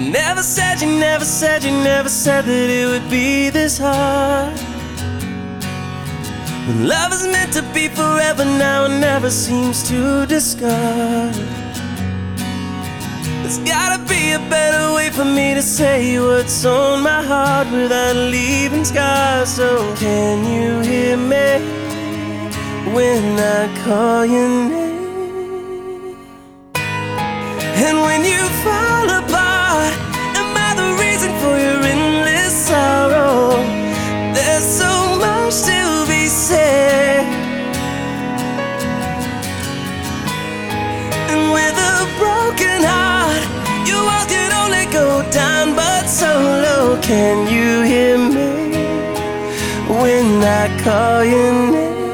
never said, you never said, you never said that it would be this hard. When love is meant to be forever now, it never seems to discard. There's gotta be a better way for me to say what's on my heart without leaving scars. So, can you hear me when I call your name? And when you fall Can you hear me when I call your name?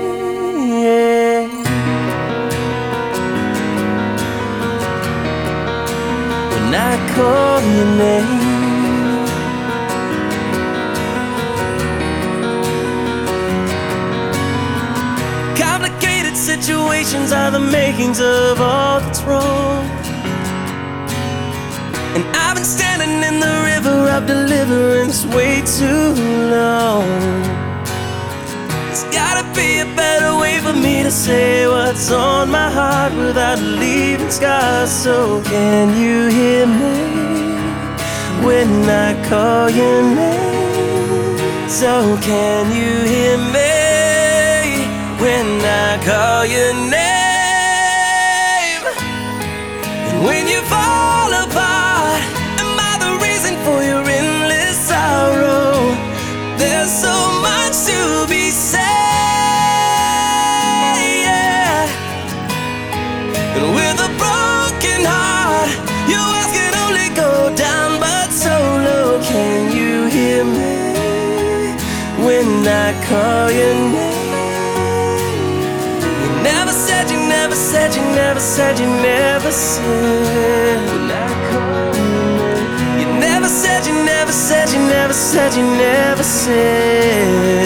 When I call your name. Complicated situations are the makings of all that's wrong. And I've been standing in the river of deliverance way too long. There's gotta be a better way for me to say what's on my heart without leaving scars. So, can you hear me when I call your name? So, can you hear me when I call your name? And with a broken heart, your words can only go down but so low. Can you hear me when I call your name? You never said, you never said, you never said, you never said. I call. You never said, you never said, you never said, you never said.